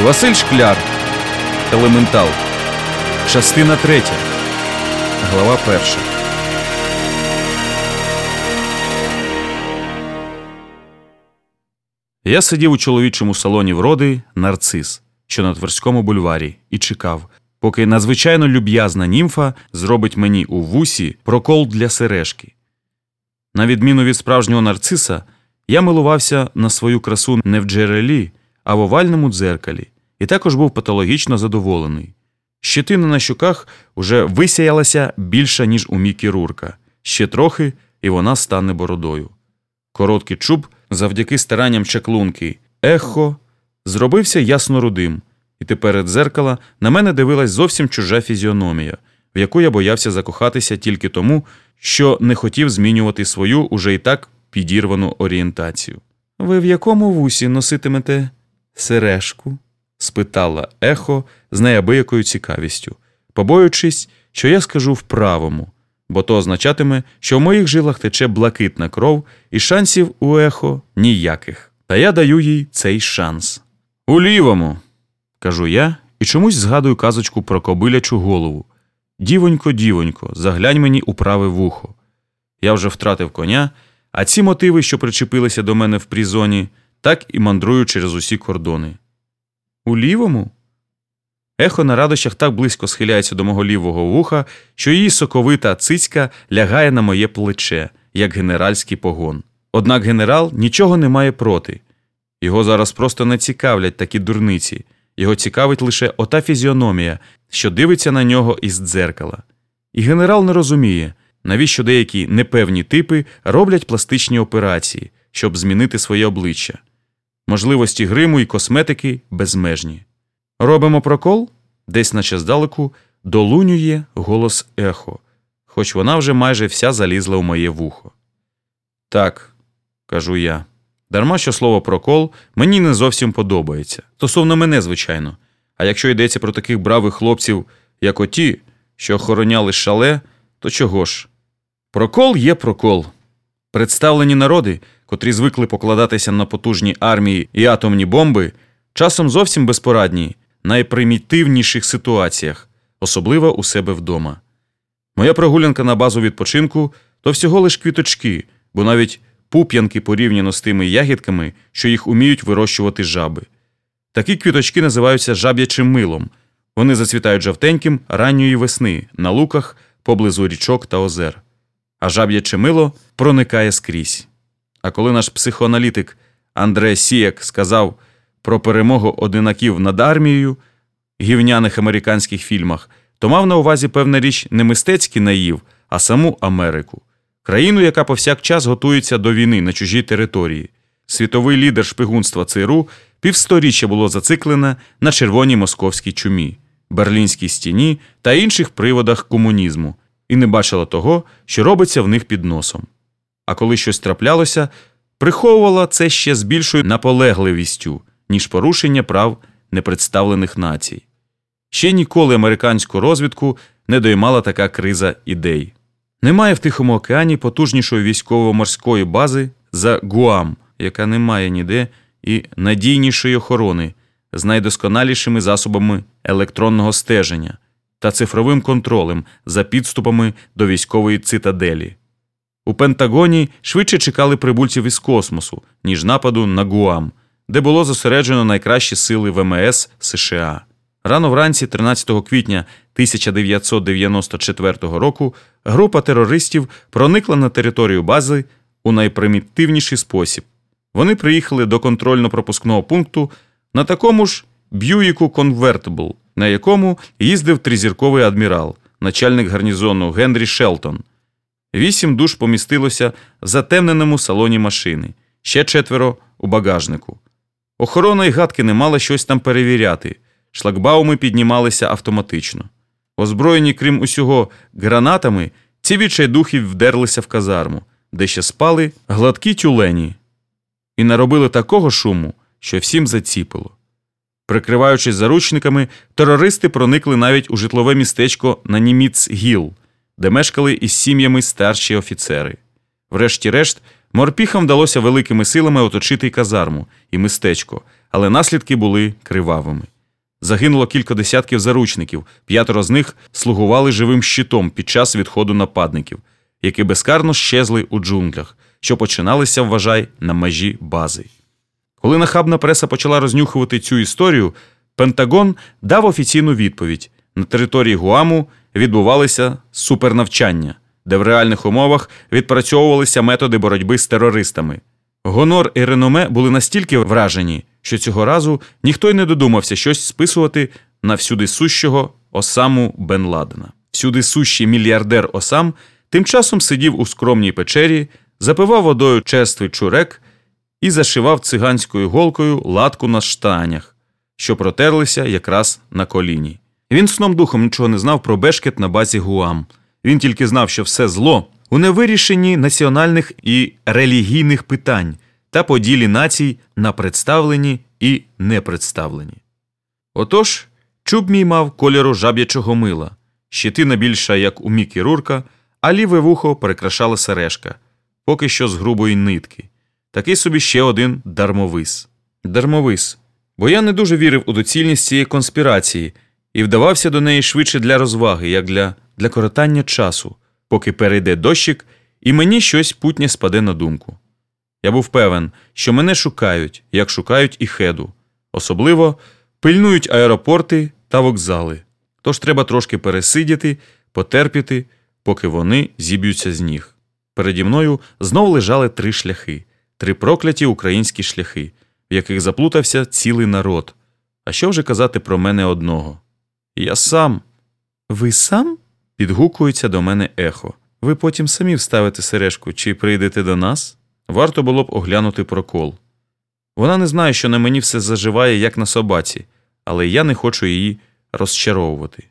Василь Шкляр. Елементал. Частина третя. Глава перша. Я сидів у чоловічому салоні вроди Нарцис, що на Тверському бульварі, і чекав, поки надзвичайно люб'язна німфа зробить мені у вусі прокол для сережки. На відміну від справжнього нарциса, я милувався на свою красу не в джерелі, а в овальному дзеркалі, і також був патологічно задоволений. Щетина на щуках уже висяялася більша, ніж у Мікі Рурка. Ще трохи, і вона стане бородою. Короткий чуб, завдяки старанням чаклунки, ехо, зробився ясно рудим, і тепер від дзеркала на мене дивилась зовсім чужа фізіономія, в яку я боявся закохатися тільки тому, що не хотів змінювати свою уже і так підірвану орієнтацію. Ви в якому вусі носитимете сережку? спитала ехо з неабиякою цікавістю, побоюючись, що я скажу в правому, бо то означатиме, що в моїх жилах тече блакитна кров, і шансів у ехо ніяких. Та я даю їй цей шанс. У лівому, кажу я, і чомусь згадую казочку про кобилячу голову. Дівонько, дівонько, заглянь мені у праве вухо. Я вже втратив коня, а ці мотиви, що причепилися до мене в призоні, так і мандрую через усі кордони. У лівому? Ехо на радощах так близько схиляється до мого лівого вуха, що її соковита цицька лягає на моє плече, як генеральський погон. Однак генерал нічого не має проти. Його зараз просто не цікавлять такі дурниці. Його цікавить лише ота фізіономія, що дивиться на нього із дзеркала. І генерал не розуміє, навіщо деякі непевні типи роблять пластичні операції, щоб змінити своє обличчя. Можливості гриму і косметики безмежні. Робимо прокол? Десь, наче здалеку, долунює голос ехо, хоч вона вже майже вся залізла у моє вухо. Так, кажу я. Дарма що слово прокол мені не зовсім подобається. Стосовно мене, звичайно. А якщо йдеться про таких бравих хлопців, як оті, що охороняли шале, то чого ж? Прокол є прокол. Представлені народи, котрі звикли покладатися на потужні армії і атомні бомби, часом зовсім безпорадні, найпримітивніших ситуаціях, особливо у себе вдома. Моя прогулянка на базу відпочинку то всього лиш квіточки, бо навіть пуп'янки порівняно з тими ягідками, що їх уміють вирощувати жаби. Такі квіточки називаються жаб'ячим милом. Вони зацвітають жовтеньким ранньої весни на луках поблизу річок та озер. А жаб'яче мило проникає скрізь. А коли наш психоаналітик Андре Сіяк сказав про перемогу одинаків над армією гівняних американських фільмах, то мав на увазі певна річ не мистецький наїв, а саму Америку, країну, яка повсякчас готується до війни на чужій території. Світовий лідер шпигунства ЦРУ півсторіччя було зациклене на червоній московській чумі, берлінській стіні та інших приводах комунізму, і не бачила того, що робиться в них під носом. А коли щось траплялося, приховувала це ще з більшою наполегливістю, ніж порушення прав непредставлених націй. Ще ніколи американську розвідку не доймала така криза ідей. Немає в Тихому океані потужнішої військово-морської бази за Гуам, яка не має ніде і надійнішої охорони з найдосконалішими засобами електронного стеження та цифровим контролем за підступами до військової цитаделі. У Пентагоні швидше чекали прибульців із космосу, ніж нападу на Гуам, де було зосереджено найкращі сили ВМС США. Рано вранці, 13 квітня 1994 року, група терористів проникла на територію бази у найпримітивніший спосіб. Вони приїхали до контрольно-пропускного пункту на такому ж Б'юїку Convertible, на якому їздив тризірковий адмірал, начальник гарнізону Генрі Шелтон. Вісім душ помістилося в затемненому салоні машини, ще четверо у багажнику. Охорона й гадки не мала щось там перевіряти. Шлагбауми піднімалися автоматично. Озброєні, крім усього, гранатами, ці відчайдухи вдерлися в казарму, де ще спали гладкі тюлені, і наробили такого шуму, що всім заціпило. Прикриваючись заручниками, терористи проникли навіть у житлове містечко на Німіц Гіл, де мешкали із сім'ями старші офіцери. Врешті-решт, морпіхам вдалося великими силами оточити й казарму і містечко, але наслідки були кривавими. Загинуло кілька десятків заручників, п'ятеро з них слугували живим щитом під час відходу нападників, які безкарно щезли у джунглях, що починалися, вважай, на межі бази. Коли нахабна преса почала рознюхувати цю історію, Пентагон дав офіційну відповідь: на території Гуаму відбувалися супернавчання, де в реальних умовах відпрацьовувалися методи боротьби з терористами. Гонор і реноме були настільки вражені, що цього разу ніхто й не додумався щось списувати на всюди сущого Осаму Бен Ладена. Всюди сущий мільярдер Осам тим часом сидів у скромній печері, запивав водою черствий чурек і зашивав циганською голкою латку на штанях, що протерлися якраз на коліні. Він сном духом нічого не знав про бешкет на базі Гуам. Він тільки знав, що все зло у невирішенні національних і релігійних питань та поділі націй на представлені і непредставлені. Отож, чуб мій мав кольору жаб'ячого мила, щитина більша, як у Мікі Рурка, а ліве вухо перекрашала сережка, поки що з грубої нитки. Такий собі ще один дармовис. Дармовис. Бо я не дуже вірив у доцільність цієї конспірації і вдавався до неї швидше для розваги, як для, для коротання часу, поки перейде дощик, і мені щось путнє спаде на думку. Я був певен, що мене шукають, як шукають і хеду. Особливо пильнують аеропорти та вокзали. Тож треба трошки пересидіти, потерпіти, поки вони зіб'ються з ніг. Переді мною знов лежали три шляхи, три прокляті українські шляхи, в яких заплутався цілий народ. А що вже казати про мене одного? Я сам. Ви сам? підгукується до мене ехо. Ви потім самі вставите сережку чи прийдете до нас? Варто було б оглянути прокол. Вона не знає, що на мені все заживає, як на собаці, але я не хочу її розчаровувати.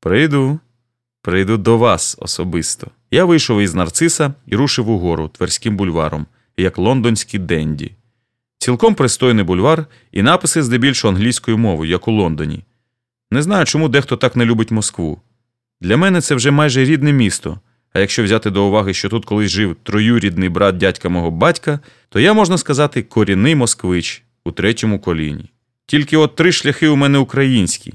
Прийду, прийду до вас особисто. Я вийшов із нарциса і рушив угору Тверським бульваром, як лондонський Денді. Цілком пристойний бульвар і написи здебільшого англійською мовою, як у Лондоні. Не знаю, чому дехто так не любить Москву. Для мене це вже майже рідне місто. А якщо взяти до уваги, що тут колись жив троюрідний брат дядька мого батька, то я можна сказати корінний москвич у третьому коліні. Тільки от три шляхи у мене українські.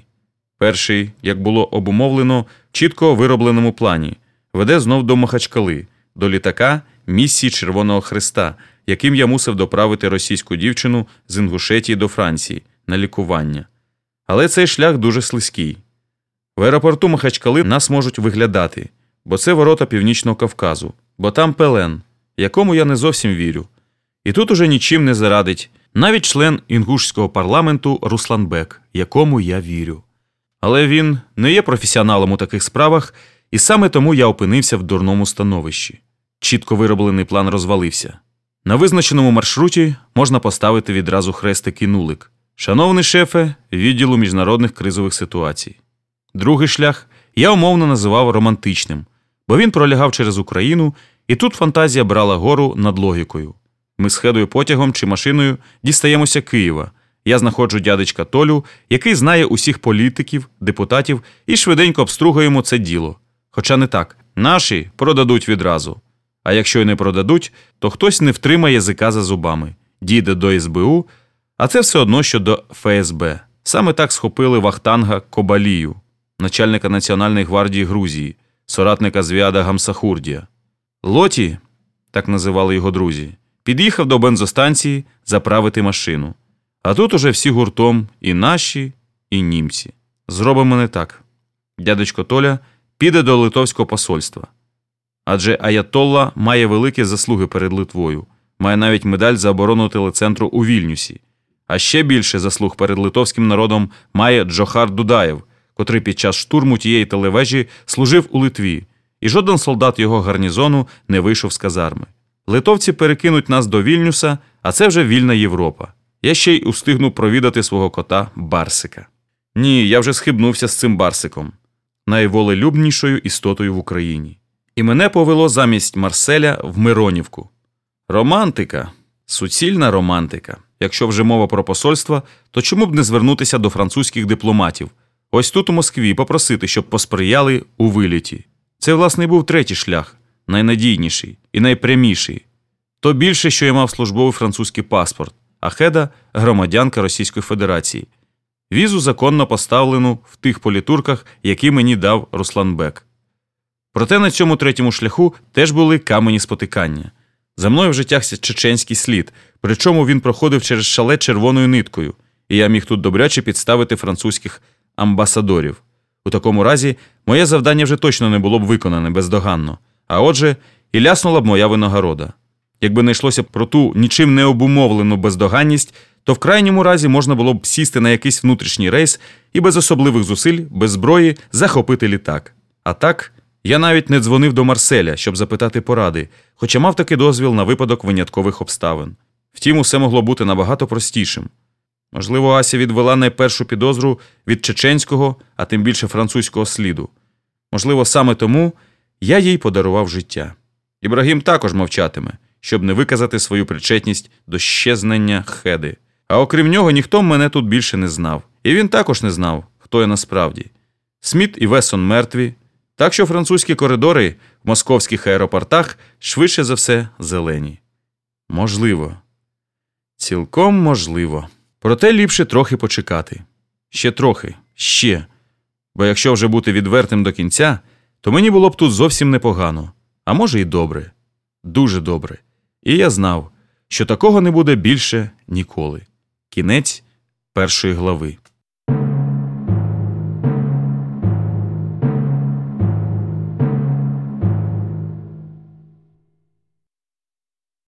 Перший, як було обумовлено, в чітко виробленому плані, веде знов до Махачкали, до літака місії Червоного Христа, яким я мусив доправити російську дівчину з Інгушетії до Франції на лікування. Але цей шлях дуже слизький. В аеропорту Махачкали нас можуть виглядати, бо це ворота Північного Кавказу, бо там пелен, якому я не зовсім вірю. І тут уже нічим не зарадить навіть член інгушського парламенту Руслан Бек, якому я вірю. Але він не є професіоналом у таких справах, і саме тому я опинився в дурному становищі. Чітко вироблений план розвалився. На визначеному маршруті можна поставити відразу хрестик і нулик. Шановний шефе відділу міжнародних кризових ситуацій. Другий шлях я умовно називав романтичним, бо він пролягав через Україну, і тут фантазія брала гору над логікою. Ми з хедою потягом чи машиною дістаємося Києва. Я знаходжу дядечка Толю, який знає усіх політиків, депутатів, і швиденько обстругаємо це діло. Хоча не так, наші продадуть відразу. А якщо й не продадуть, то хтось не втримає язика за зубами, дійде до СБУ, а це все одно що до ФСБ. Саме так схопили Вахтанга Кобалію, начальника Національної гвардії Грузії, соратника Звіада Гамсахурдія. Лоті, так називали його друзі, під'їхав до бензостанції заправити машину. А тут уже всі гуртом і наші, і німці. Зробимо не так. Дядечко Толя піде до литовського посольства. Адже Аятолла має великі заслуги перед Литвою, має навіть медаль за оборону телецентру у Вільнюсі. А ще більше заслуг перед литовським народом має Джохар Дудаєв, котрий під час штурму тієї телевежі служив у Литві, і жоден солдат його гарнізону не вийшов з казарми. Литовці перекинуть нас до Вільнюса, а це вже вільна Європа. Я ще й устигну провідати свого кота Барсика. Ні, я вже схибнувся з цим Барсиком, найволелюбнішою істотою в Україні. І мене повело замість Марселя в Миронівку. Романтика, суцільна романтика. Якщо вже мова про посольства, то чому б не звернутися до французьких дипломатів? Ось тут у Москві попросити, щоб посприяли у виліті. Це, власне, був третій шлях найнадійніший і найпряміший. То більше, що я мав службовий французький паспорт, а Хеда громадянка Російської Федерації. Візу законно поставлену в тих політурках, які мені дав Руслан Бек. Проте на цьому третьому шляху теж були камені спотикання. За мною вже тягся чеченський слід, причому він проходив через шале червоною ниткою, і я міг тут добряче підставити французьких амбасадорів. У такому разі моє завдання вже точно не було б виконане бездоганно. А отже, і ляснула б моя винагорода. Якби не йшлося про ту нічим не обумовлену бездоганність, то в крайньому разі можна було б сісти на якийсь внутрішній рейс і без особливих зусиль, без зброї захопити літак. А так, я навіть не дзвонив до Марселя, щоб запитати поради, хоча мав таки дозвіл на випадок виняткових обставин. Втім, усе могло бути набагато простішим. Можливо, Ася відвела найпершу підозру від чеченського, а тим більше французького сліду. Можливо, саме тому я їй подарував життя. Ібрагім також мовчатиме, щоб не виказати свою причетність до щезнення хеди. А окрім нього, ніхто мене тут більше не знав. І він також не знав, хто я насправді. Сміт і Весон мертві, так що французькі коридори в московських аеропортах швидше за все зелені. Можливо. Цілком можливо. Проте ліпше трохи почекати. Ще трохи, ще. Бо якщо вже бути відвертим до кінця, то мені було б тут зовсім непогано, а може й добре, дуже добре. І я знав, що такого не буде більше ніколи. Кінець першої глави.